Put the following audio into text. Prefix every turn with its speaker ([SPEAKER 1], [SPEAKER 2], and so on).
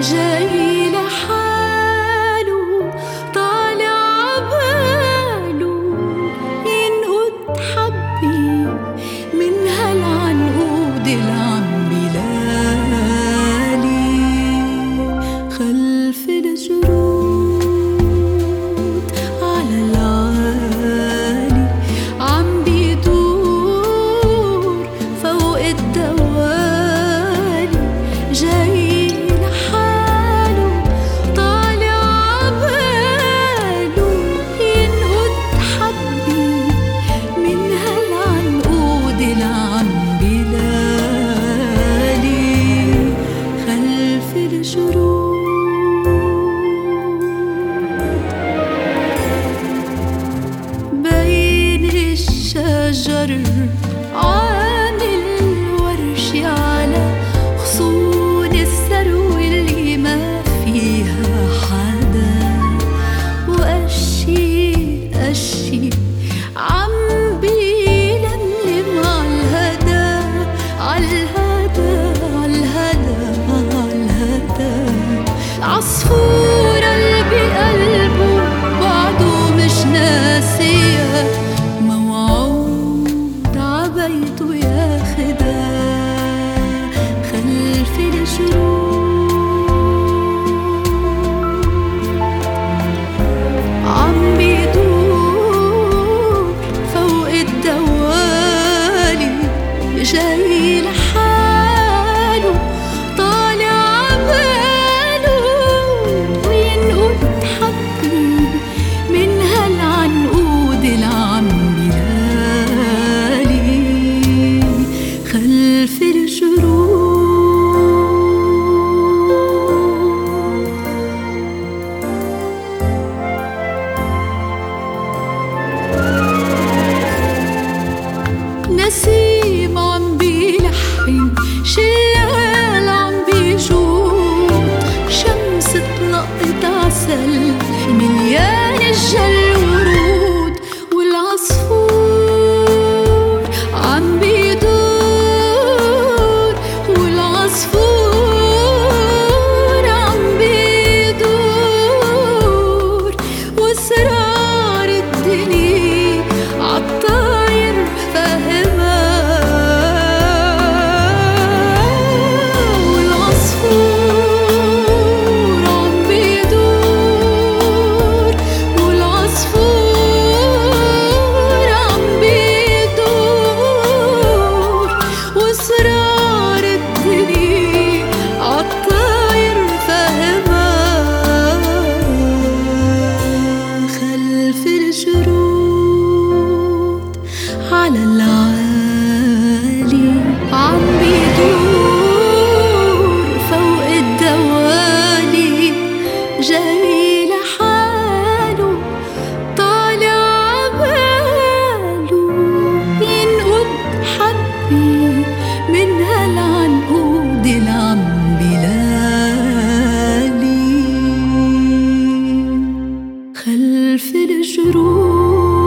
[SPEAKER 1] Je attı. للشرور